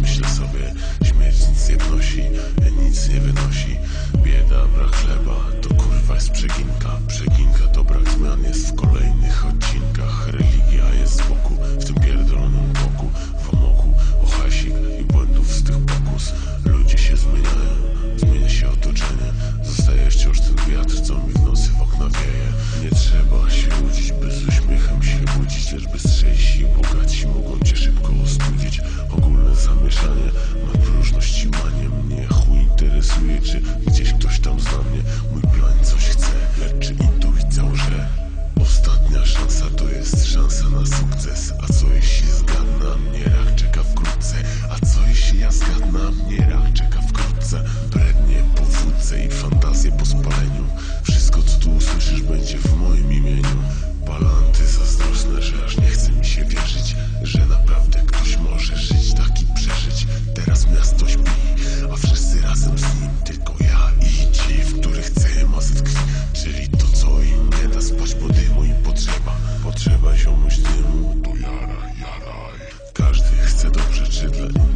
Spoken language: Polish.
Myślę sobie, śmierć nic nie wnosi, nic nie wynosi. Bieda, brak chleba, to kurwa jest przeginka. Przeginka to brak zmian jest w kolejnych odcinkach. Religia jest z boku, w tym pierdolonym boku. W amoku, o hasik i błędów z tych pokus. Ludzie się zmieniają, zmienia się otoczenie. Zostaje wciąż ten wiatr, co mi w nocy w okna wieje. Nie trzeba się łudzić, by z uśmiechem się budzić Lecz bystrzejsi i czy gdzieś ktoś tam zna mnie Mój plan coś chce, lecz czy intuicja że Ostatnia szansa to jest szansa na sukces? A co jeśli zgadnam, mnie rach czeka wkrótce. A co jeśli ja zgadnam, mnie rach czeka wkrótce. Brednie, powódce i fantazje po spaleniu. Shit,